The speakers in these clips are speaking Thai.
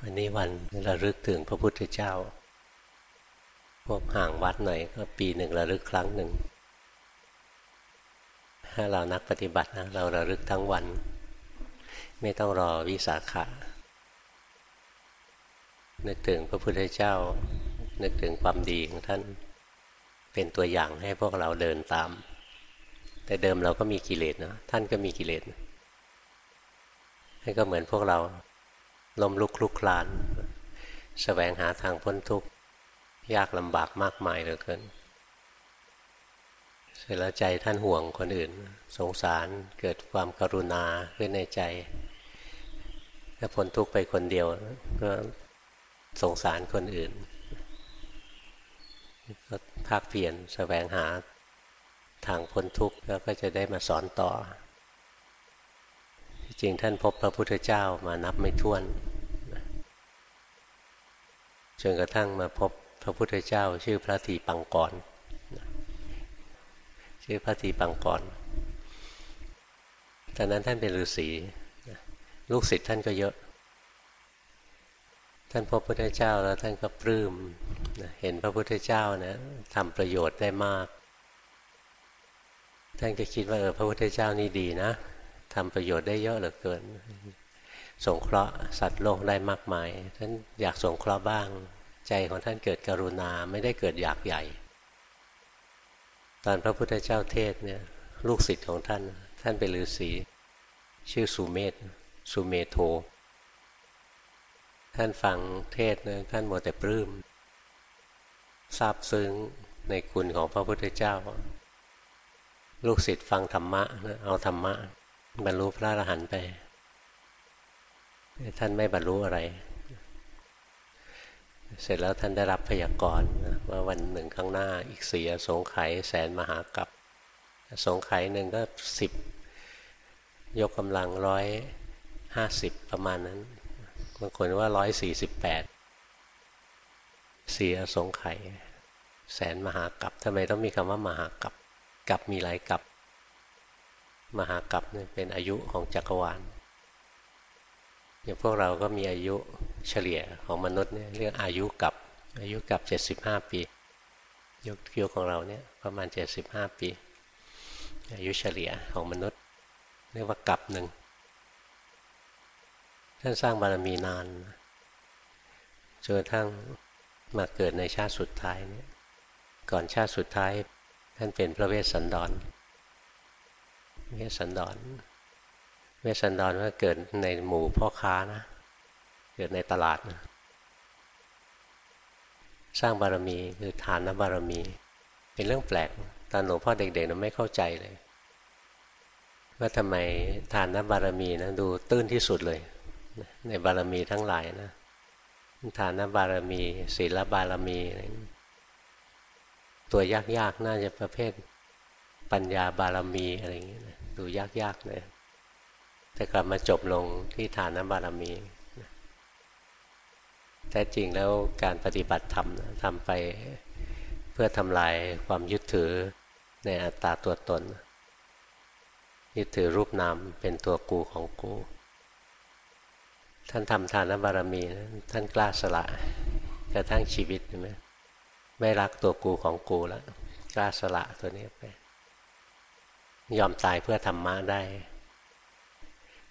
วันนี้วันระลึกถึงพระพุทธเจ้า พวกห่างวัดหน่อยก็ปีหนึ่งระลึกครั้งหนึ่ง ถ้าเรานักปฏิบัตินะเราระลึกทั้งวัน ไม่ต้องรอวิสาขะนึกถึงพระพุทธเจ้า นึกถึงความดีของท่านเป็นตัวอย่างให้พวกเราเดินตาม แต่เดิมเราก็มีกิเลสนะท่านก็มีกิเลสนี่ก็เหมือนพวกเรา ล้มลุกคลุกคลานสแสวงหาทางพ้นทุกข์ยากลำบากมากมายเหลือเกิน เสร็จแล้วใจท่านห่วงคนอื่น สงสารเกิดความกรุณาขึ้นในใจ ถ้าพ้นทุกข์ไปคนเดียว ก็สงสารคนอื่น ก็ภาคเปลี่ยนสแสวงหาทางพ้นทุกข์แล้วก็จะได้มาสอนต่อ จริงท่านพบพระพุทธเจ้ามานับไม่ถ้วนจนกระทั่งมาพบพระพุทธเจ้า ชื่อพระทีปังกรชื่อพระทีปังกรตอนนั้นท่านเป็นฤาษีลูกศิษย์ท่านก็เยอะ ท่านพบพระพุทธเจ้าแล้วท่านก็ปลื้มเห็นพระพุทธเจ้านะทำประโยชน์ได้มาก ท่านก็คิดว่าเออพระพุทธเจ้านี่ดีนะ ทำประโยชน์ได้เยอะเหลือเกิน สงเคราะห์สัตว์โลกได้มากมาย ท่านอยากสงเคราะห์บ้าง ใจของท่านเกิดกรุณาไม่ได้เกิดอยากใหญ่ ตอนพระพุทธเจ้าเทศเนี่ยลูกศิษย์ของท่าน ท่านเป็นฤาษีชื่อสุเมธสุเมโท ท่านฟังเทศนะท่านหมดแต่ปลื้มซาบซึ้งในคุณของพระพุทธเจ้า ลูกศิษย์ฟังธรรมะเอาธรรมะ บรรลุพระอรหันต์ไปท่านไม่บรรลุอะไร เสร็จแล้วท่านได้รับพยากรณ์ว่าวันหนึ่งข้างหน้าอีกเสียสงไขแสนมหากับสงไขหนึ่งก็สิบยกกำลังร้อยห้าสิบประมาณนั้นบางคนว่าร้อยสี่สิบแปดเสียสงไขแสนมหากับทำไมต้องมีคำว่ามหากับกับมีหลายกับ มหากัปเนี่ยเป็นอายุของจักรวาลอย่างพวกเราก็มีอายุเฉลี่ยของมนุษย์เนี่ยเรียกอายุกับอายุกับเจ็ดสิบห้าปียุคยุคของเราเนี่ยประมาณเจ็ดสิบห้าปี อายุเฉลี่ยของมนุษย์ เรียกว่ากับหนึ่งท่านสร้างบารมีนานจนทั้งมาเกิดในชาติสุดท้ายเนี่ยก่อนชาติสุดท้ายท่านเป็นพระเวสสันดร เวสันดร เวสันดรว่าเกิดในหมู่พ่อค้านะ เกิดในตลาดนะ สร้างบารมีคือฐานบารมี เป็นเรื่องแปลก ตอนหลวงพ่อเด็กๆเราไม่เข้าใจเลย ว่าทำไมฐานบารมีนะดูตื้นที่สุดเลย ในบารมีทั้งหลายนะฐานบารมี ศีลบารมีตัวยากๆ น่าจะประเภทปัญญาบารมีอะไรอย่างเงี้ย ดูยากๆเลยแต่กลับมาจบลงที่ฐานบารมีแท้จริงแล้วการปฏิบัติธรรมทำไปเพื่อทำลายความยึดถือในอัตตาตัวตน ยึดถือรูปนามเป็นตัวกูของกู ท่านทำทานบารมี ท่านกล้าสละกระทั่งชีวิตใช่ไหมไม่รักตัวกูของกูแล้วกล้าสละตัวนี้ไป ยอมตายเพื่อธรรมะได้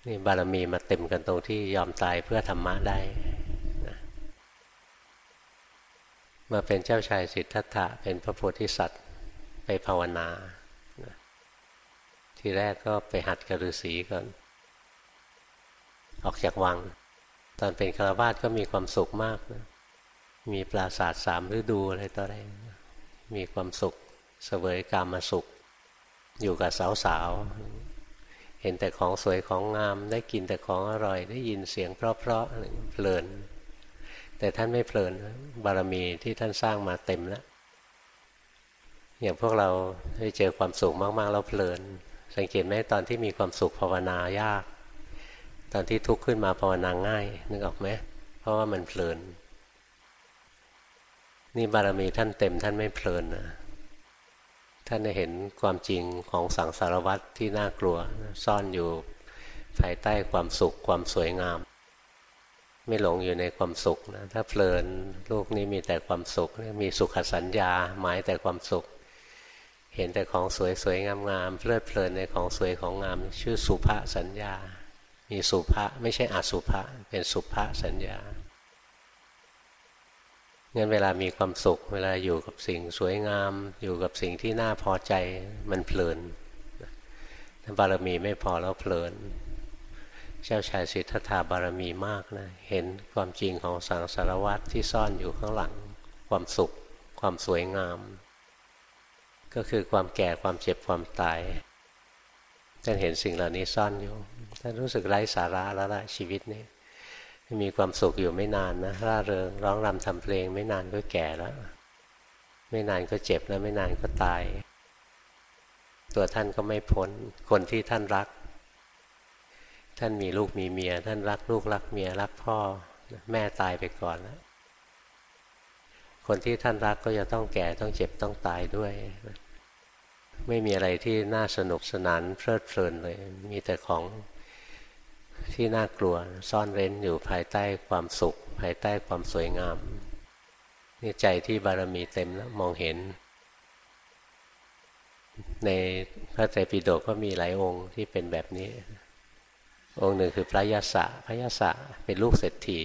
นี่บารมีมาเต็มกันตรงที่ยอมตายเพื่อธรรมะได้นะมาเป็นเจ้าชายสิทธัตถะเป็นพระโพธิสัตว์ไปภาวนานะทีแรกก็ไปหัดกระฤาษีก่อน ออกจากวัง ตอนเป็นฆราวาสก็มีความสุขมากนะมีปราสาทสามฤดูอะไรต่ออะไร มีความสุขเสวยกามาสุข อยู่กับสาวๆ เห็นแต่ของสวยของงาม ได้กินแต่ของอร่อย ได้ยินเสียงเพราะๆเพลิน แต่ท่านไม่เพลิน บารมีที่ท่านสร้างมาเต็มแล้วอย่างพวกเราได้เจอความสุขมากๆแล้วเพลิน สังเกตไหมตอนที่มีความสุขภาวนายาก ตอนที่ทุกข์ขึ้นมาภาวนาง่ายนึกออกไหมเพราะว่ามันเพลินนี่บารมีท่านเต็มท่านไม่เพลินนะ ท่านเห็นความจริงของสังสารวัตรที่น่ากลัว ซ่อนอยู่ภายใต้ความสุขความสวยงาม ไม่หลงอยู่ในความสุขนะถ้าเพลินลูกนี้มีแต่ความสุข มีสุขสัญญาหมายแต่ความสุข เห็นแต่ของสวยสวยงามงามเพลิดเพลินในของสวยของงาม ชื่อสุภาสัญญา มีสุภาไม่ใช่อสุภาเป็นสุภาสัญญา งั้นเวลามีความสุข เวลาอยู่กับสิ่งสวยงาม อยู่กับสิ่งที่น่าพอใจมันเพลินถ้าบารมีไม่พอแล้วเพลิน เจ้าชายสิทธัตถาบารมีมากนะ เห็นความจริงของสังสารวัตรที่ซ่อนอยู่ข้างหลัง ความสุข ความสวยงาม ก็คือความแก่ความเจ็บความตายท่านเห็นสิ่งเหล่านี้ซ่อนอยู่ท่านรู้สึกไร้สาระแล้วล่ะชีวิตนี้ มีความสุขอยู่ไม่นานนะร่าเริงร้องรำทำเพลง ไม่นานก็แก่แล้ว ไม่นานก็เจ็บแล้วไม่นานก็ตาย ตัวท่านก็ไม่พ้นคนที่ท่านรัก ท่านมีลูกมีเมีย ท่านรักลูกรักเมียรักพ่อ แม่ตายไปก่อนแล้วคนที่ท่านรักก็จะต้องแก่ต้องเจ็บต้องตายด้วย ไม่มีอะไรที่น่าสนุกสนานเพลิดเพลินเลย มีแต่ของ ที่น่ากลัวซ่อนเร้นอยู่ภายใต้ความสุข ภายใต้ความสวยงามนี่ใจที่บารมีเต็มแล้วมองเห็น ในพระไตรปิฎกก็มีหลายองค์ที่เป็นแบบนี้ องค์หนึ่งคือพระยศะพระยศะเป็นลูกเศรษฐี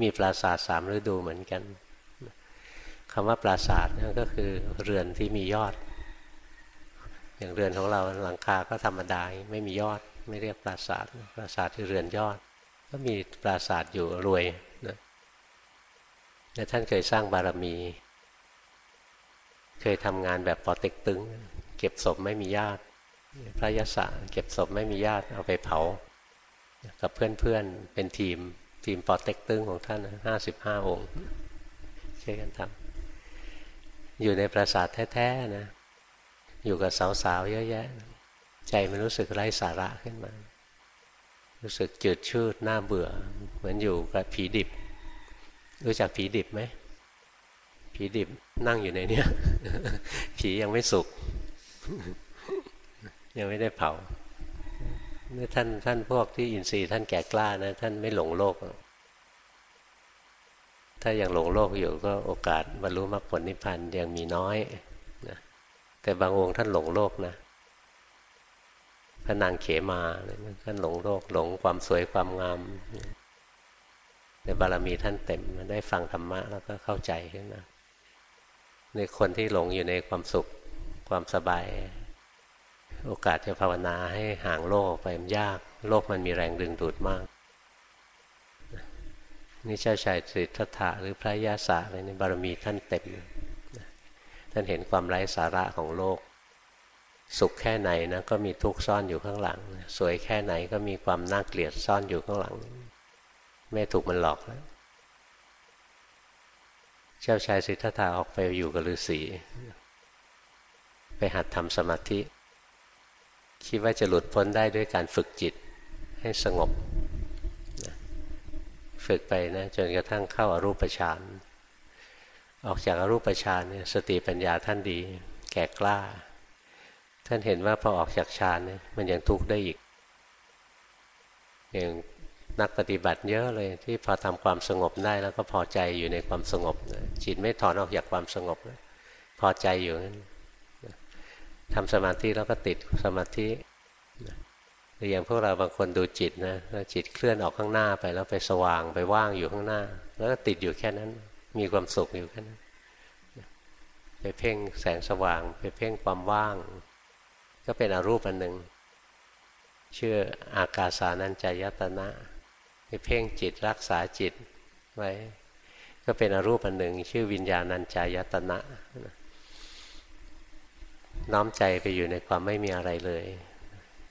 มีปราสาทสามฤดูเหมือนกันคำว่าปราสาทนั่นก็คือเรือนที่มียอด อย่างเรือนของเราหลังคาก็ธรรมดาไม่มียอด ไม่เรียกปราสาทปราสาทที่เรือนยอด ก็มีปราสาทอยู่รวยนะแต่ท่านเคยสร้างบารมี เคยทำงานแบบปอเต็กตึง เก็บศพไม่มีญาติ พระยศเก็บศพไม่มีญาติเอาไปเผา กับเพื่อนๆเป็นทีมทีมปอเต็กตึงของท่านห้าสิบห้าองค์ช่วยกันทำอยู่ในปราสาทแท้ๆนะ อยู่กับสาวๆเยอะแยะ ใจมันรู้สึกไร้สาระขึ้นมา รู้สึกจืดชืดหน่าเบื่อ เหมือนอยู่กับผีดิบ รู้จักผีดิบไหมผีดิบนั่งอยู่ในเนี้ยผียังไม่สุก ยังไม่ได้เผาเมื่อท่านท่านพวกที่อินทรีย์ท่านแก่กล้านะ ท่านไม่หลงโลก ถ้ายังหลงโลกอยู่ก็โอกาสบรรลุมรรคผลนิพพานยังมีน้อยนะแต่บางองค์ท่านหลงโลกนะ พระนางเขมาท่านหลงโลกหลงความสวยความงามในบารมีท่านเต็มได้ฟังธรรมะแล้วก็เข้าใจขึ้นมาในคนที่หลงอยู่ในความสุขความสบาย โอกาสจะภาวนาให้ห่างโลกไปมันยาก โลกมันมีแรงดึงดูดมาก นี่เจ้าชายสิทธัตถะหรือพระยาศาอะไรในบารมีท่านเต็ม ท่านเห็นความไร้สาระของโลก สุขแค่ไหนนะก็มีทุกข์ซ่อนอยู่ข้างหลัง สวยแค่ไหนก็มีความน่าเกลียดซ่อนอยู่ข้างหลัง ไม่ถูกมันหลอกแล้วเจ้าชายสิทธัตถะออกไปอยู่กับฤาษีไปหัดทำสมาธิ คิดว่าจะหลุดพ้นได้ด้วยการฝึกจิตให้สงบฝึกไปนะจนกระทั่งเข้าอารูปฌานออกจากอารูปฌานเนี่ยสติปัญญาท่านดี แก่กล้า ท่านเห็นว่าพอออกจากฌานเนี่ยมันยังทุกข์ได้อีก อย่างนักปฏิบัติเยอะเลยที่พอทำความสงบได้แล้วก็พอใจอยู่ในความสงบจิตไม่ถอนออกจากความสงบพอใจอยู่นั้นทำสมาธิแล้วก็ติดสมาธิหรืออย่างพวกเราบางคนดูจิตนะจิตเคลื่อนออกข้างหน้าไปแล้วไปสว่างไปว่างอยู่ข้างหน้า แล้วก็ติดอยู่แค่นั้น มีความสุขอยู่แค่นั้นไปเพ่งแสงสว่าง ไปเพ่งความว่าง ก็เป็นอรูปอันหนึ่งชื่ออากาสานัญจายตนะไปเพ่งจิตรักษาจิตไว้ก็เป็นอรูปอันหนึ่ง ชื่อวิญญาณัญจายตนะน้อมใจไปอยู่ในความไม่มีอะไรเลย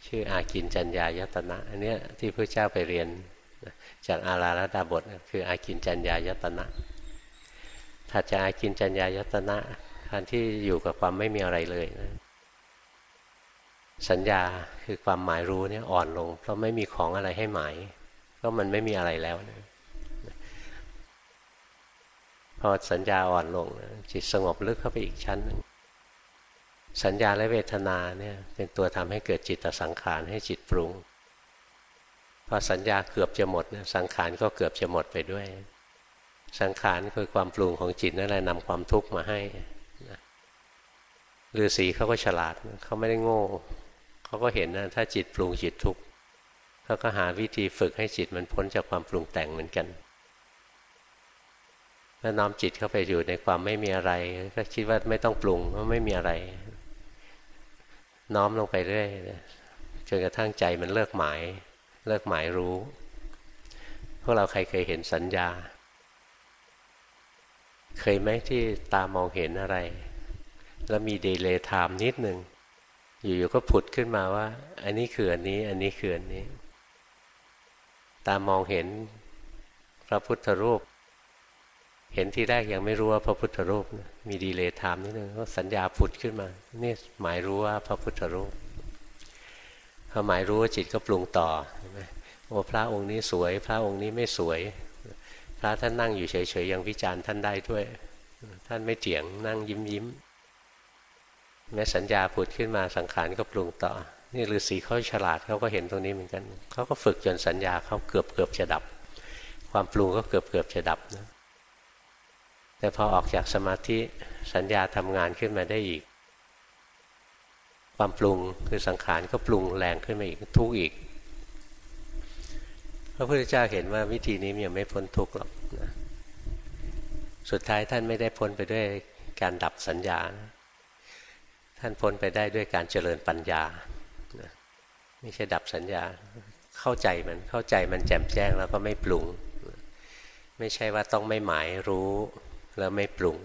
ชื่ออากินจัญญายตนะอันนี้ที่พระเจ้าไปเรียนจากอาราลดาบทคืออากินจัญญายตนะถัดจากอากินจัญญายตนะการที่อยู่กับความไม่มีอะไรเลยนะ สัญญาคือความหมายรู้เนี่ยอ่อนลง เพราะไม่มีของอะไรให้หมายก็มันไม่มีอะไรแล้วนะพอสัญญาอ่อนลงจิตสงบลึกเข้าไปอีกชั้นหนึ่งสัญญาและเวทนาเนี่ยเป็นตัวทำให้เกิดจิตสังขารให้จิตปรุง พอสัญญาเกือบจะหมดสังขารก็เกือบจะหมดไปด้วย สังขารคือความปรุงของจิตนั่นแหละนำความทุกข์มาให้ฤาษีเขาก็ฉลาดเขาไม่ได้โง่ เขาก็เห็นนะถ้าจิตปรุงจิตทุกข์เขาก็หาวิธีฝึกให้จิตมันพ้นจากความปรุงแต่งเหมือนกันถ้าน้อมจิตเข้าไปอยู่ในความไม่มีอะไร ก็คิดว่าไม่ต้องปรุงว่าไม่มีอะไร น้อมลงไปเรื่อยจนกระทั่งใจมันเลิกหมาย เลิกหมายรู้พวกเราใครเคยเห็นสัญญา เคยไหมที่ตามองเห็นอะไร แล้วมี delay time นิดหนึ่ง อยู่ๆก็ผุดขึ้นมาว่า อันนี้คืออันนี้ อันนี้คืออันนี้ ตามองเห็นพระพุทธรูป เห็นที่แรกยังไม่รู้ว่าพระพุทธรูปมี delay time นิดนึงก็สัญญาผุดขึ้นมานี่หมายรู้ว่าพระพุทธรูปพอหมายรู้ว่าจิตก็ปรุงต่อโอ้พระองค์นี้สวย พระองค์นี้ไม่สวย พระท่านนั่งอยู่เฉยๆยังวิจารณ์ท่านได้ด้วย ท่านไม่เจียงนั่งยิ้มยิ้ม แม้สัญญาผุดขึ้นมาสังขารก็ปรุงต่อ นี่ฤาษีเขาฉลาดเขาก็เห็นตรงนี้เหมือนกันเขาก็ฝึกจนสัญญาเขาเกือบเกือบจะดับ ความปรุงก็เกือบเกือบจะดับนะแต่พอออกจากสมาธิสัญญาทำงานขึ้นมาได้อีก ความปรุงคือสังขารก็ปรุงแรงขึ้นมาอีกทุกข์อีกพระพุทธเจ้าเห็นว่าวิธีนี้ยังไม่พ้นทุกข์หรอกนะสุดท้ายท่านไม่ได้พ้นไปด้วยการดับสัญญานะ ท่านพ้นไปได้ด้วยการเจริญปัญญาไม่ใช่ดับสัญญาเข้าใจมันเข้าใจมันแจ่มแจ้งแล้วก็ไม่ปรุง ไม่ใช่ว่าต้องไม่หมายรู้แล้วไม่ปรุง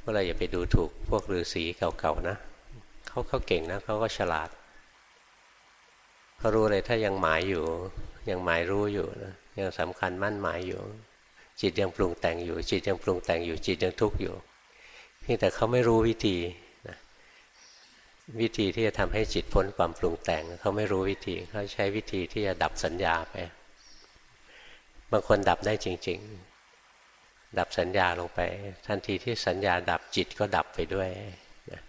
พวกเราอย่าไปดูถูกพวกฤาษีเก่าๆนะเขาเขาเก่งนะเขาก็ฉลาดเขารู้เลยถ้ายังหมายอยู่ ยังหมายรู้อยู่นะยังสำคัญมั่นหมายอยู่ จิตยังปรุงแต่งอยู่ จิตยังปรุงแต่งอยู่จิตยังทุกข์อยู่เพียงแต่เขาไม่รู้วิธี วิธีที่จะทำให้จิตพ้นความปรุงแต่งเขาไม่รู้วิธีเขาใช้วิธีที่จะดับสัญญาไป บางคนดับได้จริง ๆ ดับสัญญาลงไป ทันทีที่สัญญาดับจิตก็ดับไปด้วยนะ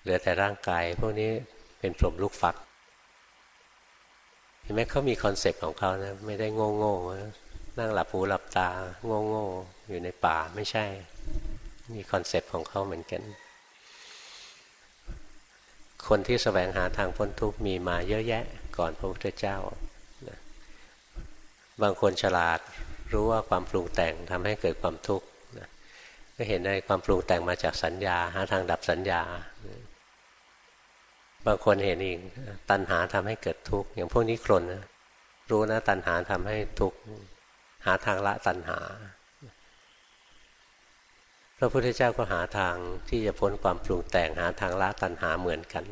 เหลือแต่ร่างกาย พวกนี้เป็นพรหมลูกฟักเห็นไหมเขามี concept ของเขานะไม่ได้โง่โง่นั่งหลับหูหลับตา โง่โง่อยู่ในป่าไม่ใช่ มี concept ของเขาเหมือนกัน คนที่สแสวงหาทางพ้นทุกข์มีมาเยอะแยะก่อนพระพุทธเจ้า บางคนฉลาดรู้ว่าความปรุงแต่งทำให้เกิดความทุกข์ก็เห็นได้ความปรุงแต่งมาจากสัญญา หาทางดับสัญญา บางคนเห็นอีกตัณหาทำให้เกิดทุกข์อย่างพวกนี้ครนนะรู้นะตัณหาทำให้ทุกข์หาทางละตัณหา พระพุทธเจ้าก็หาทางที่จะพ้นความปรุงแต่งหาทางละตัณหาเหมือนกัน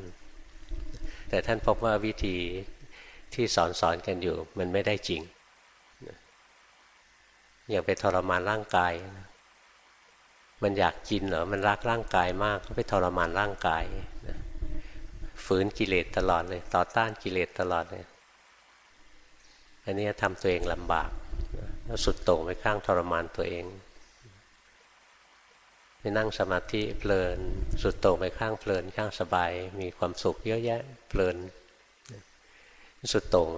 แต่ท่านพบว่าวิธีที่สอนสอนกันอยู่มันไม่ได้จริงอย่างไปทรมานร่างกาย มันอยากกินเหรอมันรักร่างกายมากก็ไปทรมานร่างกายฝืนกิเลสตลอดเลย ต่อต้านกิเลสตลอดเลยอันนี้ทำตัวเองลำบากแล้วสุดโต่งไปข้างทรมานตัวเอง ไปนั่งสมาธิเพลิน สุดโต่งไปข้างเพลินข้างสบาย มีความสุขเยอะแยะเพลิน สุดโต่ง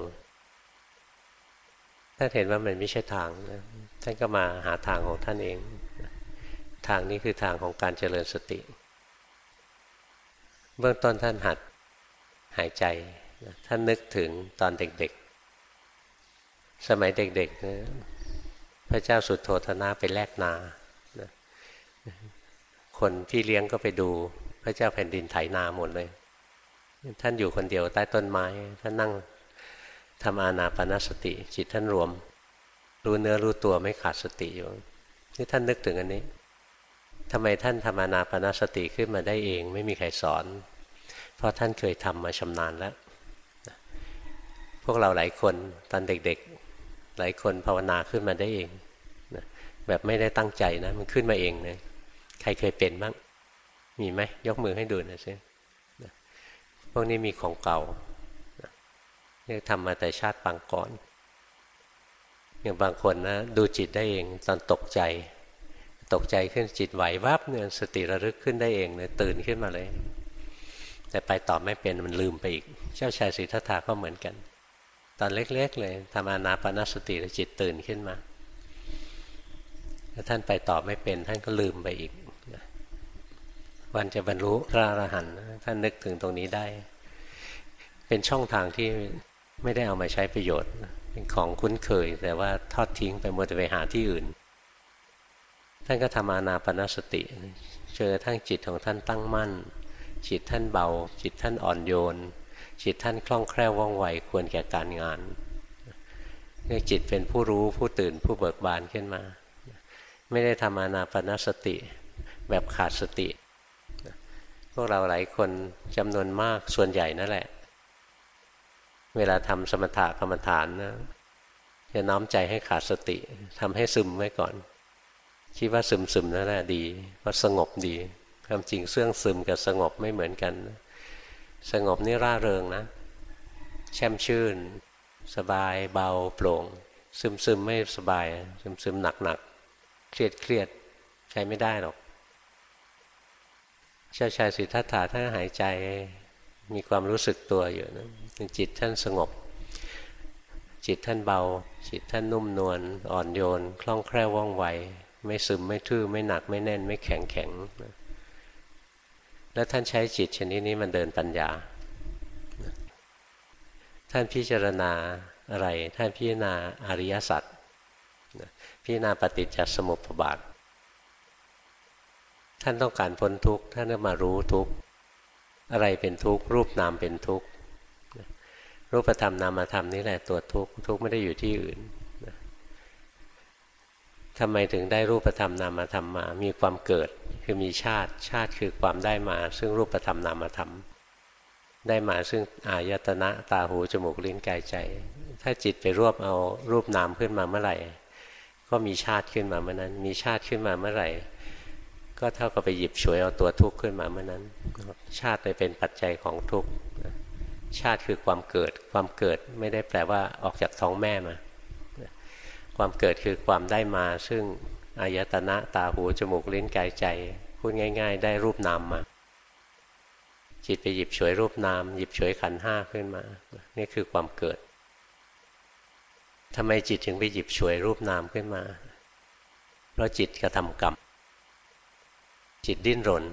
ถ้านเห็นว่ามันไม่ใช่ทางท่านก็มาหาทางของท่านเอง ทางนี้คือทางของการเจริญสติ เบื้องต้นท่านหัดหายใจ ท่านนึกถึงตอนเด็กๆ สมัยเด็กๆพระเจ้าสุดโทธนะไปแลกนา คนพี่เลี้ยงก็ไปดู พระเจ้าแผ่นดินไถนาหมดเลย ท่านอยู่คนเดียวใต้ต้นไม้ ท่านนั่งทำอานาปนสติ จิตท่านรวม รู้เนื้อรู้ตัวไม่ขาดสติอยู่นี่ท่านนึกถึงอันนี้ทำไมท่านทำอานาปนาสติขึ้นมาได้เอง ไม่มีใครสอน เพราะท่านเคยทำมาชำนาญแล้ว พวกเราหลายคนตอนเด็กๆ หลายคนภาวนาขึ้นมาได้เองแบบไม่ได้ตั้งใจนะ มันขึ้นมาเองนะ ใครเคยเป็นบ้าง มีไหมยกมือให้ดูน่อยสิพวกนี้มีของเก่าเนี่ยทำมาแต่ชาติปางก่อน อย่างบางคนนะดูจิตได้เองตอนตกใจ ตกใจขึ้นจิตไหววับเนี่ยสติระลึกขึ้นได้เองเนี่ยตื่นขึ้นมาเลย แต่ไปต่อไม่เป็นมันลืมไปอีก เจ้าชายสิทธัตถะก็เหมือนกัน ตอนเล็กๆเลยทำอานาปนสติแล้วจิตตื่นขึ้นมาถ้าท่านไปตอบไม่เป็นท่านก็ลืมไปอีก วันจะบรรลุพระอรหันต์ท่านนึกถึงตรงนี้ได้ เป็นช่องทางที่ไม่ได้เอามาใช้ประโยชน์ เป็นของคุ้นเคย แต่ว่าทอดทิ้งไปหมดไปหาที่อื่น ท่านก็ทำอานาปนสติเจอทั้งจิตของท่านตั้งมั่น จิตท่านเบา จิตท่านอ่อนโยน จิตท่านคล่องแคล่วว่องไวควรแก่การงานเรียกจิตเป็นผู้รู้ผู้ตื่นผู้เบิกบานขึ้นมา ไม่ได้ทำอานาปนสติ แบบขาดสติ พวกเราหลายคนจำนวนมากส่วนใหญ่นั่นแหละ เวลาทำสมถะกรรมฐานนะจะน้อมใจให้ขาดสติทำให้ซึมไว้ก่อน คิดว่าซึมซึมนั่นแหละดีว่าสงบดีความจริงเสื่องซึมกับสงบไม่เหมือนกัน สงบนี่ร่าเริงนะ แช่มชื่น สบายเบาโปร่ง ซึมซึมไม่สบาย ซึมซึมหนักหนักเครียดเครียดใช้ไม่ได้หรอก เจ้าชายสิทธัตถะท่านหายใจมีความรู้สึกตัวอยู่นะจิตท่านสงบ จิตท่านเบา จิตท่านนุ่มนวลอ่อนโยน คล่องแคล่วว่องไว ไม่ซึมไม่ทื่อไม่หนักไม่แน่นไม่แข็งแข็งแล้วท่านใช้จิตชนิดนี้มันเดินปัญญา ท่านพิจารณาอะไร ท่านพิจารณาอริยสัจพิจารณาปฏิจจสมุปบาท ท่านต้องการพ้นทุกข์ท่านก็มารู้ทุกข์อะไรเป็นทุกข์รูปนามเป็นทุกข์รูปธรรมนามธรรมนี่แหละตัวทุกข์ทุกข์ไม่ได้อยู่ที่อื่นทำไมถึงได้รูปธรรมนามธรรมมา มีความเกิดคือมีชาติ ชาติคือความได้มา ซึ่งรูปธรรมนามธรรม ได้มาซึ่งอายตนะตาหูจมูกลิ้นกายใจ ถ้าจิตไปรวบเอารูปนามขึ้นมาเมื่อไหร่ ก็มีชาติขึ้นมาเมื่อนั้น มีชาติขึ้นมาเมื่อไหร่ ก็เท่ากับไปหยิบฉวยเอาตัวทุกข์ขึ้นมาเมื่อนั้น ชาติเลยเป็นปัจจัยของทุกข์ชาติคือความเกิด ความเกิดไม่ได้แปลว่าออกจากท้องแม่มา ความเกิดคือความได้มา ซึ่งอายตนะตาหูจมูกลิ้นกายใจพูดง่าย ๆ ได้รูปนามมา จิตไปหยิบฉวยรูปนาม หยิบฉวยขันห้าขึ้นมา นี่คือความเกิดทำไมจิตถึงไปหยิบฉวยรูปนามขึ้นมา เพราะจิตกระทำกรรม จิตดิ้นรน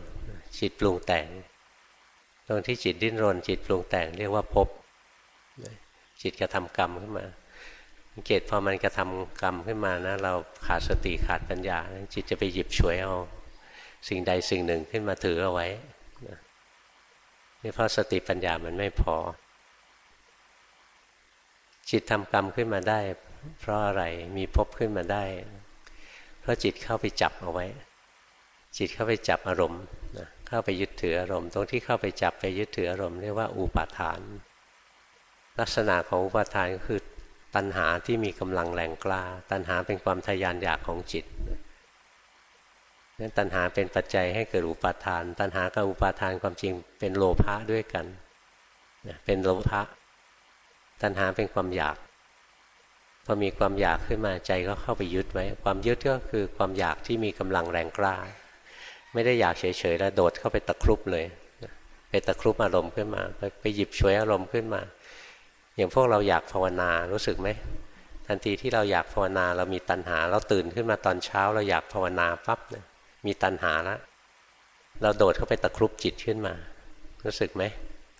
จิตปรุงแต่ง ตรงที่จิตดิ้นรน จิตปรุงแต่งเรียกว่าภพจิตกระทำกรรมขึ้นมาสังเกตพอมันกระทำกรรมขึ้นมานะเราขาดสติขาดปัญญา จิตจะไปหยิบฉวยเอาสิ่งใดสิ่งหนึ่งขึ้นมาถือเอาไว้นี่เพราะสติปัญญามันไม่พอ จิตทำกรรมขึ้นมาได้ เพราะอะไรมีภพขึ้นมาได้ เพราะจิตเข้าไปจับเอาไว้ จิตเข้าไปจับอารมณ์นะเข้าไปยึดถืออารมณ์ ตรงที่เข้าไปจับไปยึดถืออารมณ์เรียกว่าอุปาทาน ลักษณะของอุปาทานก็คือตัณหาที่มีกำลังแรงกล้า ตัณหาเป็นความทยานอยากของจิตนั้นตัณหาเป็นปัจจัยให้เกิดอุปาทาน ตัณหากับอุปาทานความจริงเป็นโลภะด้วยกันเป็นโลภะตัณหาเป็นความอยาก พอมีความอยากขึ้นมาใจก็เข้าไปยึดไว้ ความยึดก็คือความอยากที่มีกำลังแรงกล้า ไม่ได้อยากเฉยๆแล้วโดดเข้าไปตะครุบเลยไปตะครุบอารมณ์ขึ้นมาไปหยิบช่วยอารมณ์ขึ้นมา อย่างพวกเราอยากภาวนารู้สึกไหมทันทีที่เราอยากภาวนาเรามีตัณหา เราตื่นขึ้นมาตอนเช้า เราอยากภาวนาปั๊บเนี่ยมีตัณหาแล้วเราโดดเข้าไปตะครุบจิตขึ้นมา รู้สึกไหม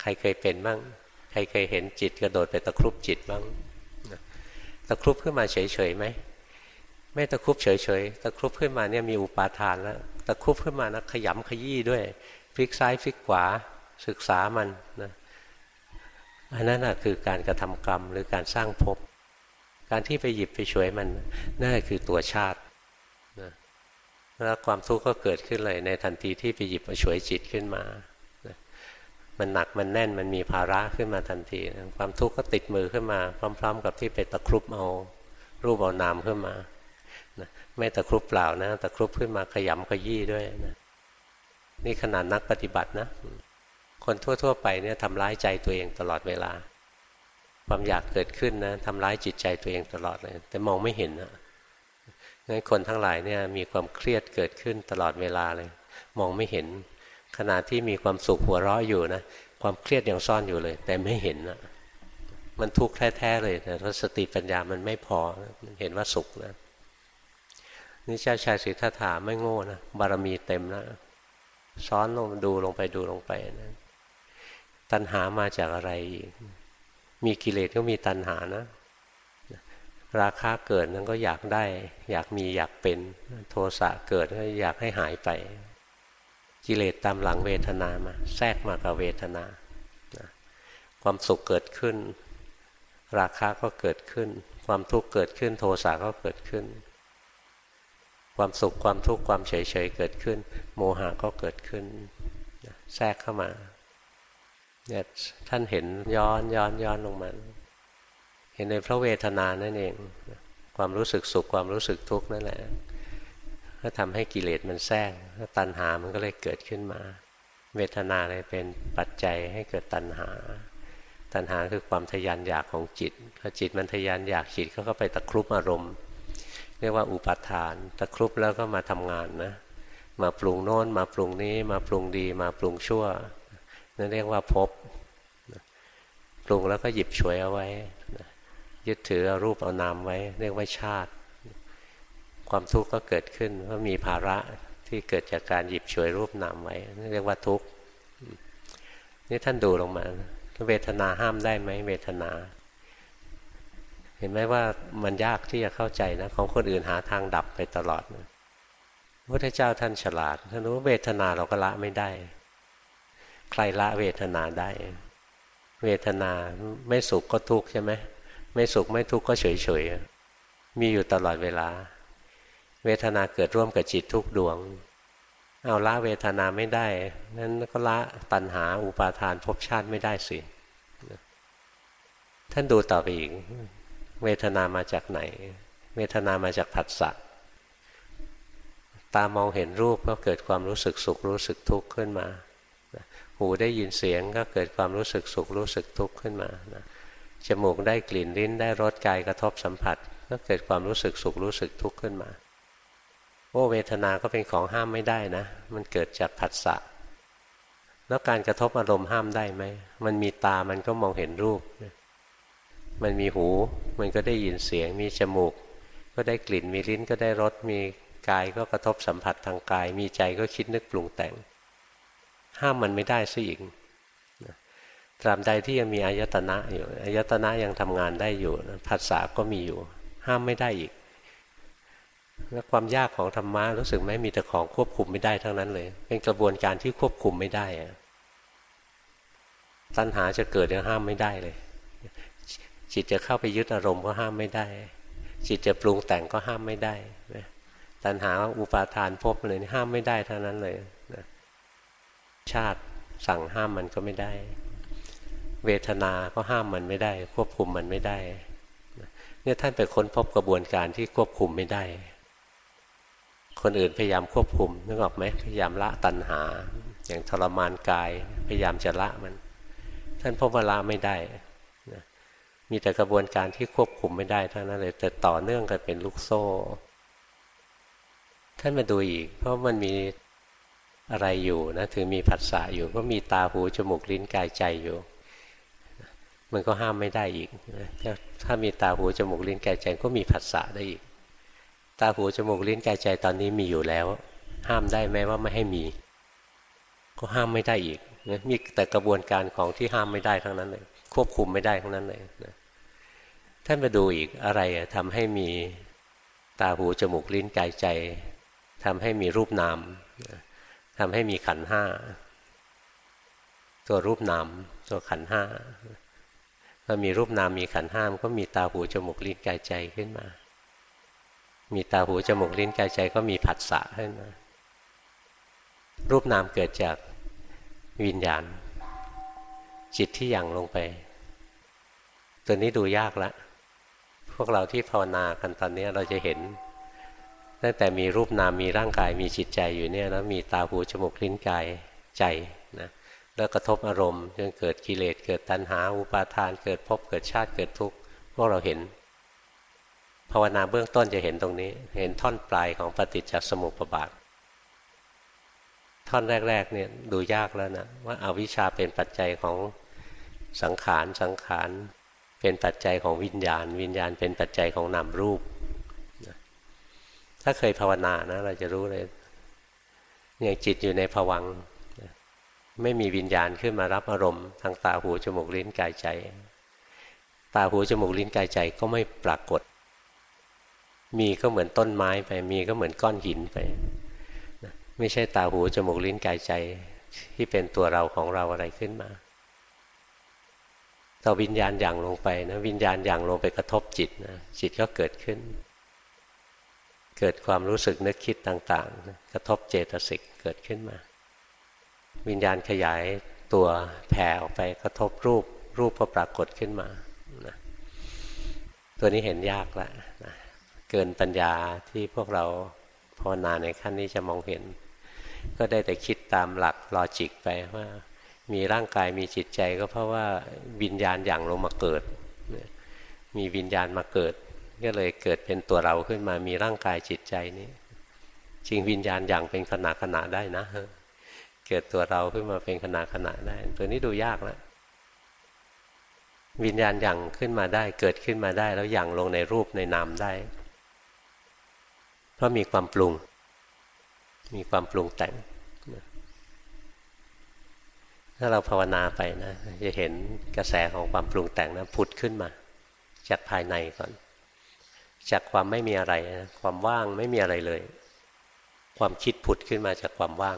ใครเคยเป็นบ้าง ใครเคยเห็นจิตกระโดดไปตะครุบจิตบ้างตะครุบขึ้นมาเฉยๆไหมไม่ตะครุบเฉยๆตะครุบขึ้นมาเนี่ยมีอุปาทานแล้วะคุบขึ้นมานะขยำขยี้ด้วยพลิกซ้ายพลิกขวาศึกษามันนะอันนั้นนะคือการกระทำกรรมหรือการสร้างภพการที่ไปหยิบไปช่วยมันนั่นคือตัวชาตินะแล้วความทุกข์ก็เกิดขึ้นเลย ในทันทีที่ไปหยิบมาช่วยจิตขึ้นมานะมันหนักมันแน่นมันมีภาระขึ้นมาทันทีนะความทุกข์ก็ติดมือขึ้นมา พร้อม ๆ กับที่ไปตะครุบเอารูปเอานามขึ้นมา นะไม่ตะครุบเปล่านะตะครุบขึ้นมาขยำขยี้ด้วยนะนี่ขนาดนักปฏิบัตินะ คนทั่ว ๆ ไปเนี่ยทำร้ายใจตัวเองตลอดเวลา ความอยากเกิดขึ้นนะทำร้ายจิตใจตัวเองตลอดเลย แต่มองไม่เห็นนะงั้นคนทั้งหลายเนี่ยมีความเครียดเกิดขึ้นตลอดเวลาเลย มองไม่เห็น ขณะที่มีความสุขหัวเราะอยู่นะความเครียดยังซ่อนอยู่เลย แต่ไม่เห็นนะมันทุกข์แท้ๆเลยแต่สติปัญญามันไม่พอมันเห็นว่าสุขนะ นี่เจ้าชายสิทธัตถะไม่โง่นะบารมีเต็มนะซ้อนลงดูลงไปดูลงไปนะตัณหามาจากอะไรอีก มีกิเลสก็มีตัณหานะ ราคาเกิดนั้นก็อยากได้ อยากมีอยากเป็น โทสะเกิดก็อยากให้หายไป กิเลสตามหลังเวทนามา แทรกมากับเวทนาความสุขเกิดขึ้น ราคาก็เกิดขึ้น ความทุกข์เกิดขึ้น โทสะก็เกิดขึ้น ความสุขความทุกข์ความเฉยเฉยเกิดขึ้น โมหะก็เกิดขึ้น แทรกเข้ามาเนี่ยท่านเห็นย้อนย้อนย้อนลงมาเห็นในพระเวทนานั่นเอง ความรู้สึกสุขความรู้สึกทุกข์นั่นแหละก็ทำให้กิเลสมันแทรกตัณหามันก็เลยเกิดขึ้นมา เวทนาเลยเป็นปัจจัยให้เกิดตัณหา ตัณหาคือความทยานอยากของจิตพอจิตมันทยานอยากจิตก็เข้าไปตะครุบอารมณ์ เรียกว่าอุปาทาน ตะครุบแล้วก็มาทำงานนะมาปรุงโน้นมาปรุงนี้มาปรุงดีมาปรุงชั่วนั่นเรียกว่าพบปรุงแล้วก็หยิบฉวยเอาไว้ยึดถือเอารูปเอานามไว้ เรียกว่าชาติ ความทุกข์ก็เกิดขึ้นว่าะมีภาระที่เกิดจากการหยิบฉวยรูปนามไว้เรียกว่าทุกข์นี่ท่านดูลงมาเวทนาห้ามได้ไหมเวทนา เห็นไหมว่ามันยากที่จะเข้าใจนะ ของคนอื่นหาทางดับไปตลอดพระพุทธเจ้าท่านฉลาดท่านรู้เวทนาเราก็ละไม่ได้ ใครละเวทนาได้ เวทนาไม่สุขก็ทุกข์ใช่ไหมไม่สุขไม่ทุกข์ก็เฉยเฉยมีอยู่ตลอดเวลา เวทนาเกิดร่วมกับจิตทุกดวง เอาละเวทนาไม่ได้นั้นก็ละตัณหาอุปาทานภพชาติไม่ได้สิท่านดูต่อไปอีก เวทนามาจากไหน เวทนามาจากผัสสะตามองเห็นรูปก็เกิดความรู้สึกสุขรู้สึกทุกข์ขึ้นมา หูได้ยินเสียงก็เกิดความรู้สึกสุขรู้สึกทุกข์ขึ้นมา จมูกได้กลิ่นลิ้นได้รสกายกระทบสัมผัส ก็เกิดความรู้สึกสุขรู้สึกทุกข์ขึ้นมา โอ้เวทนาก็เป็นของห้ามไม่ได้นะ มันเกิดจากผัสสะ แล้วการกระทบอารมณ์ห้ามได้ไหม มันมีตามันก็มองเห็นรูป มันมีหู มันก็ได้ยินเสียง มีจมูก ก็ได้กลิ่น มีลิ้นก็ได้รส มีกายก็กระทบสัมผัสทางกาย มีใจก็คิดนึกปรุงแต่ง ห้ามมันไม่ได้ซะอีกตราบใดที่ยังมีอายตนะอยู่ อายตนะยังทำงานได้อยู่ภาษาก็มีอยู่ ห้ามไม่ได้อีก แล้วความยากของธรรมะรู้สึกไหมมีแต่ของควบคุมไม่ได้ทั้งนั้นเลย เป็นกระบวนการที่ควบคุมไม่ได้ ตัณหาจะเกิดยังห้ามไม่ได้เลย จิตจะเข้าไปยึดอารมณ์ก็ห้ามไม่ได้ จิตจะปรุงแต่งก็ห้ามไม่ได้ตัณหาอุปาทานพบเลยห้ามไม่ได้ทั้งนั้นเลยชาติสั่งห้ามมันก็ไม่ได้ เวทนาก็ห้ามมันไม่ได้ ควบคุมมันไม่ได้เนี่ยท่านไปค้นพบกระบวนการที่ควบคุมไม่ได้ คนอื่นพยายามควบคุมนึกออกไหมพยายามละตัณหา อย่างทรมานกาย พยายามจะละมัน ท่านพบว่าละไม่ได้ มีแต่กระบวนการที่ควบคุมไม่ได้เท่านั้นเลยแต่ต่อเนื่องกันเป็นลูกโซ่ ท่านมาดูอีก เพราะมันมีอะไรอยู่นะถึงมีผัสสะอยู่ ก็มีตาหูจมูกลิ้นกายใจอยู่ มันก็ห้ามไม่ได้อีกถ้ามีตาหูจมูกลิ้นกายใจก็มีผัสสะได้อีก ตาหูจมูกลิ้นกายใจตอนนี้มีอยู่แล้ว ห้ามได้ไหมว่าไม่ให้มี ก็ห้ามไม่ได้อีกมีแต่กระบวนการของที่ห้ามไม่ได้ทั้งนั้นเลยควบคุมไม่ได้ทั้งนั้นเลย ท่านมาดูอีกอะไรทำให้มีตาหูจมูกลิ้นกายใจทำให้มีรูปนามทำให้มีขันห้าตัวรูปนามตัวขันห้าพอมีรูปนามมีขันห้ามก็มีตาหูจมูกลิ้นกายใจขึ้นมา มีตาหูจมูกลิ้นกายใจก็มีผัสสะขึ้นมา รูปนามเกิดจากวิญญาณ จิตที่ยังลงไป ตัวนี้ดูยากละพ วกเราที่ภาวนากันตอนนี้เราจะเห็น ตั้งแต่มีรูปนามมีร่างกายมีจิตใจอยู่เนี่ยแล้วมีตาหูจมูกลิ้นกายใจนะแล้วกระทบอารมณ์จนเกิดกิเลสเกิดตัณหา อุปาทาน เกิดภพเกิดชาติเกิดทุกข์พวกเราเห็น ภาวนาเบื้องต้นจะเห็นตรงนี้ เห็นท่อนปลายของปฏิจจสมุปบาทท่อนแรกๆเนี่ยดูยากแล้วนะว่าอาวิชชาเป็นปัจจัยของสังขารสังขาร เป็นปัจจัยของวิญญาณ วิญญาณเป็นปัจจัยของนามรูป ถ้าเคยภาวนานะ เราจะรู้เลยอย่างจิตอยู่ในภวังไม่มีวิญญาณขึ้นมารับอารมณ์ทางตาหูจมูกลิ้นกายใจ ตาหูจมูกลิ้นกายใจก็ไม่ปรากฏ มีก็เหมือนต้นไม้ไปมีก็เหมือนก้อนหินไป ไม่ใช่ตาหูจมูกลิ้นกายใจ ที่เป็นตัวเราของเราอะไรขึ้นมา ต่อวิญญาณอย่างลงไปนะวิญญาณอย่างลงไปกระทบจิตนะจิตก็เกิดขึ้น เกิดความรู้สึกนึกคิดต่างๆ กระทบเจตสิกเกิดขึ้นมา วิญญาณขยายตัวแผ่ออกไปกระทบรูปรูปก็ปรากฏขึ้นมานะตัวนี้เห็นยากละนะเกินปัญญาที่พวกเราภาวนาในขั้นนี้จะมองเห็น ก็ได้แต่คิดตามหลักลอจิกไปว่า มีร่างกายมีจิตใจก็เพราะว่าวิญญาณอย่างลงมาเกิด มีวิญญาณมาเกิด ก็เลยเกิดเป็นตัวเราขึ้นมามีร่างกายจิตใจนี้จริงวิญญาณอย่างเป็นขณะขณะได้นะ เกิดตัวเราขึ้นมาเป็นขณะขณะได้ ตัวนี้ดูยากแล้ววิญญาณอย่างขึ้นมาได้เกิดขึ้นมาได้ แล้วอย่างลงในรูปในนามได้ เพราะมีความปรุง มีความปรุงแต่ง ถ้าเราภาวนาไปนะจะเห็นกระแสของความปรุงแต่งนะผุดขึ้นมา จากภายในก่อน จากความไม่มีอะไรนะความว่างไม่มีอะไรเลย ความคิดผุดขึ้นมาจากความว่าง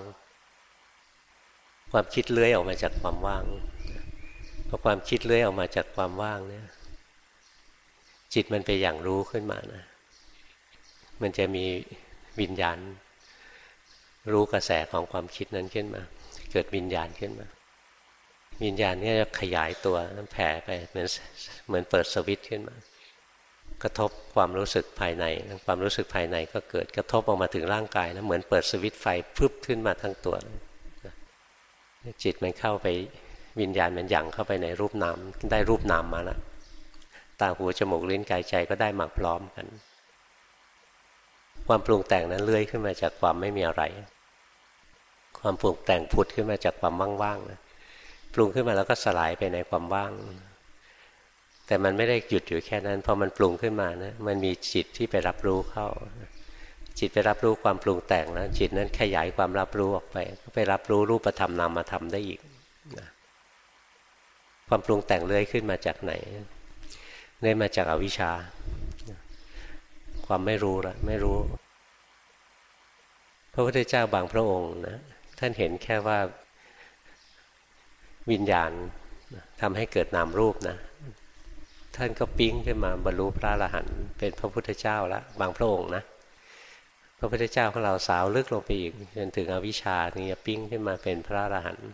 ความคิดเลื้อยออกมาจากความว่างพอความคิดเลื้อยออกมาจากความว่างเนี่ย จิตมันไปอย่างรู้ขึ้นมานะมันจะมีวิญญาณรู้กระแสของความคิดนั้นขึ้นมา เกิดวิญญาณขึ้นมา วิญญาณนี้จะขยายตัวแผ่ไปเหมือนเหมือนเปิดสวิตช์ขึ้นมา กระทบความรู้สึกภายใน ความรู้สึกภายในก็เกิดกระทบออกมาถึงร่างกายนะเหมือนเปิดสวิตช์ไฟพึบขึ้นมาทั้งตัวจิตมันเข้าไปวิญญาณมันยั่งเข้าไปในรูปนามได้รูปนามมาแล้วตาหูจมูกลิ้นกายใจก็ได้มาพร้อมกัน ความปรุงแต่งนั้นเลื่อยขึ้นมาจากความไม่มีอะไร ความปรุงแต่งผุดขึ้นมาจากความว่างๆนะ ปรุงขึ้นมาแล้วก็สลายไปในความว่าง แต่มันไม่ได้หยุดอยู่แค่นั้น พอมันปรุงขึ้นมานะ มันมีจิตที่ไปรับรู้เข้า จิตไปรับรู้ความปรุงแต่งแล้วจิตนั้นขยายความรับรู้ออกไป ก็ไปรับรู้รูปธรรมนามธรรมได้อีกนะความปรุงแต่งเลื่อยขึ้นมาจากไหนเลื่อยมาจากอาวิชชา ความไม่รู้ละไม่รู้ พระพุทธเจ้าบางพระองค์นะท่านเห็นแค่ว่า วิญญาณทำให้เกิดนามรูปนะท่านก็ปิ้งขึ้นมาบรรลุพระอรหันต์เป็นพระพุทธเจ้าละบางพระองค์นะ พระพุทธเจ้าของเราสาวลึกลงไปอีกจนถึงอวิชชาถึงจะปิ้งขึ้นมาเป็นพระอรหันต์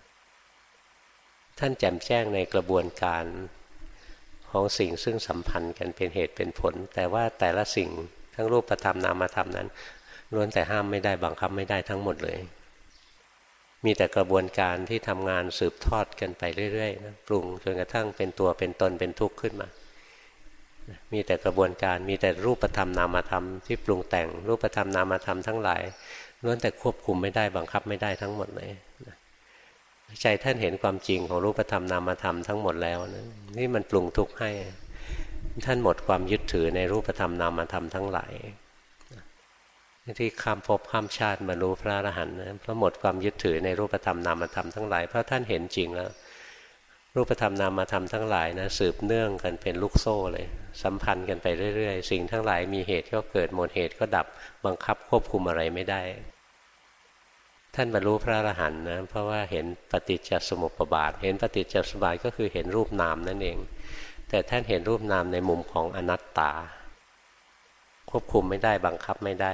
ท่านแจ่มแจ้งในกระบวนการของสิ่งซึ่งสัมพันธ์กันเป็นเหตุเป็นผล แต่ว่าแต่ละสิ่งทั้งรูปธรรมนามธรรมนั้นล้วนแต่ห้ามไม่ได้บังคับไม่ได้ทั้งหมดเลย มีแต่กระบวนการที่ทำงานสืบทอดกันไปเรื่อยๆนะปรุงจนกระทั่งเป็นตัวเป็นตนเป็นทุกข์ขึ้นมา มีแต่กระบวนการมีแต่รูปธรรมนามธรรมที่ปรุงแต่งรูปธรรมนามธรรมทั้งหลายล้วนแต่ควบคุมไม่ได้บังคับไม่ได้ทั้งหมดเลยใจท่านเห็นความจริงของรูปธรรมนามธรรมทั้งหมดแล้วนะนี่มันปรุงทุกข์ให้ ท่านหมดความยึดถือในรูปธรรมนามธรรมทั้งหลาย ที่ข้ามภพข้ามชาติมารู้พระอรหันต์นะเพราะหมดความยึดถือในรูปธรรมนามธรรมทั้งหลายเพราะท่านเห็นจริงแล้ว รูปธรรมนามธรรมทั้งหลายนะสืบเนื่องกันเป็นลูกโซ่เลย สัมพันธ์กันไปเรื่อยๆ สิ่งทั้งหลายมีเหตุก็เกิดหมดเหตุก็ดับบังคับควบคุมอะไรไม่ได้ ท่านบรรลุพระอรหันต์นะเพราะว่าเห็นปฏิจจสมุปบาท เห็นปฏิจจสมุปบาทก็คือเห็นรูปนามนั่นเอง แต่ท่านเห็นรูปนามในมุมของอนัตตา ควบคุมไม่ได้บังคับไม่ได้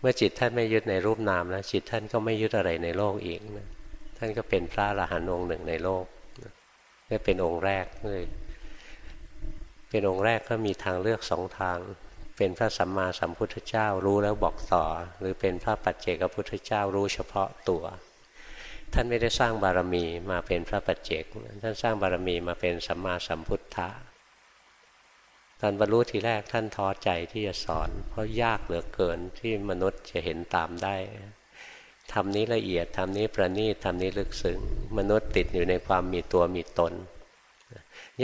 เมื่อจิตท่านไม่ยึดในรูปนามแล้วจิตท่านก็ไม่ยึดอะไรในโลกอีกนะท่านก็เป็นพระอรหันต์องค์หนึ่งในโลกนี่เป็นองค์แรกเลยเป็นองค์แรกก็มีทางเลือกสองทาง เป็นพระสัมมาสัมพุทธเจ้ารู้แล้วบอกต่อ หรือเป็นพระปัจเจกพุทธเจ้ารู้เฉพาะตัว ท่านไม่ได้สร้างบารมีมาเป็นพระปัจเจก ท่านสร้างบารมีมาเป็นสัมมาสัมพุทธะ ตอนบรรลุทีแรกท่านท้อใจที่จะสอน เพราะยากเหลือเกินที่มนุษย์จะเห็นตามได้ทำนี้ละเอียดทำนี้ประณีตทำนี้ลึกซึ้งมนุษย์ติดอยู่ในความมีตัวมีตน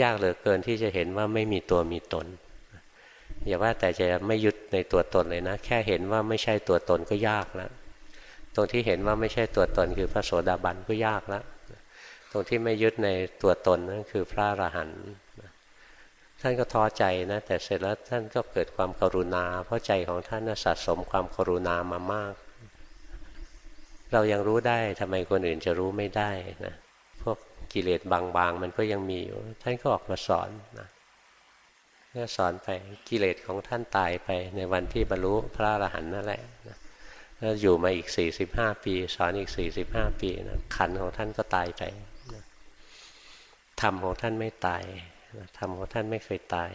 ยากเหลือเกินที่จะเห็นว่าไม่มีตัวมีตนอย่าว่าแต่จะไม่ยึดในตัวตนเลยนะ แค่เห็นว่าไม่ใช่ตัวตนก็ยากแล้วตรงที่เห็นว่าไม่ใช่ตัวตนคือพระโสดาบันก็ยากแล้วตรงที่ไม่ยึดในตัวตนนั่นคือพระอรหันต์ ท่านก็ท้อใจนะแต่เสร็จแล้วท่านก็เกิดความกรุณา เพราะใจของท่านสะสมความกรุณามามาก เรายังรู้ได้ทำไมคนอื่นจะรู้ไม่ได้นะพวกกิเลสบางๆ มันก็ยังมีอยู่ท่านก็ออกมาสอนนะก็สอนไปกิเลสของท่านตายไปในวันที่บรรลุพระอรหันต์นั่นแหละนะแล้วอยู่มาอีกสี่สิบห้าปี สอนอีกสี่สิบห้าปีนะขันของท่านก็ตายไปธรรมของท่านไม่ตาย ธรรมของท่านไม่เคยตาย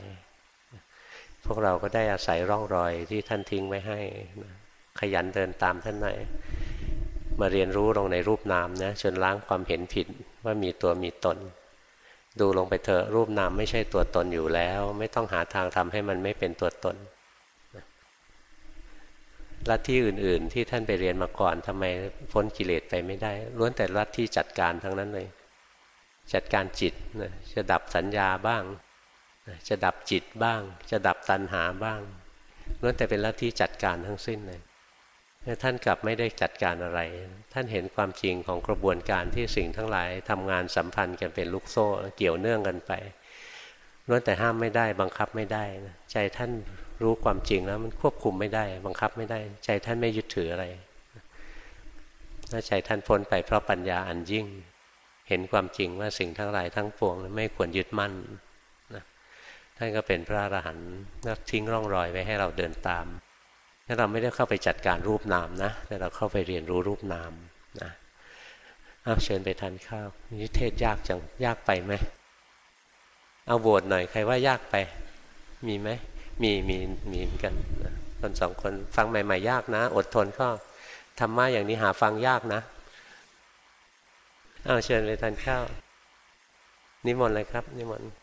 พวกเราก็ได้อาศัยร่องรอยที่ท่านทิ้งไว้ให้ ขยันเดินตามท่านหน่อยมาเรียนรู้ลงในรูปนามนะจนล้างความเห็นผิดว่ามีตัวมีตน ดูลงไปเถอะรูปนามไม่ใช่ตัวตนอยู่แล้ว ไม่ต้องหาทางทำให้มันไม่เป็นตัวตนลัทธิอื่น ๆ ที่ท่านไปเรียนมาก่อนทำไมพ้นกิเลสไปไม่ได้ล้วนแต่ลัทธิจัดการทั้งนั้นเลย จัดการจิตนะจะดับสัญญาบ้างนะจะดับจิตบ้าง จะดับตัณหาบ้างล้วนแต่เป็นลัทธิจัดการทั้งสิ้นเลยท่านกลับไม่ได้จัดการอะไร ท่านเห็นความจริงของกระบวนการที่สิ่งทั้งหลายทำงานสัมพันธ์กันเป็นลูกโซ่ เกี่ยวเนื่องกันไปล้วนแต่ห้ามไม่ได้บังคับไม่ได้นะใจท่านรู้ความจริงแล้วมันควบคุมไม่ได้ บังคับไม่ได้ ใจท่านไม่ยึดถืออะไรถ้าใจท่านพ้นไปเพราะปัญญาอันยิ่ง เห็นความจริงว่าสิ่งทั้งหลายทั้งปวงไม่ควรยึดมั่นนะท่านก็เป็นพระอรหันต์ทิ้งร่องรอยไว้ให้เราเดินตามถ้าเราไม่ได้เข้าไปจัดการรูปนามนะ แต่เราเข้าไปเรียนรู้รูปนามนะเอาเชิญไปทานข้าวนี่เทศยากจังยากไปไหมเอาโหวตหน่อยใครว่ายากไป มีไหมมีมีมีเหมือนกันคนสองคนฟังใหม่ ๆ ยากนะ อดทนก็ธรรมะอย่างนี้หาฟังยากนะ เอาเชิญไปทานข้าวนิมนต์เลยครับนิมนต์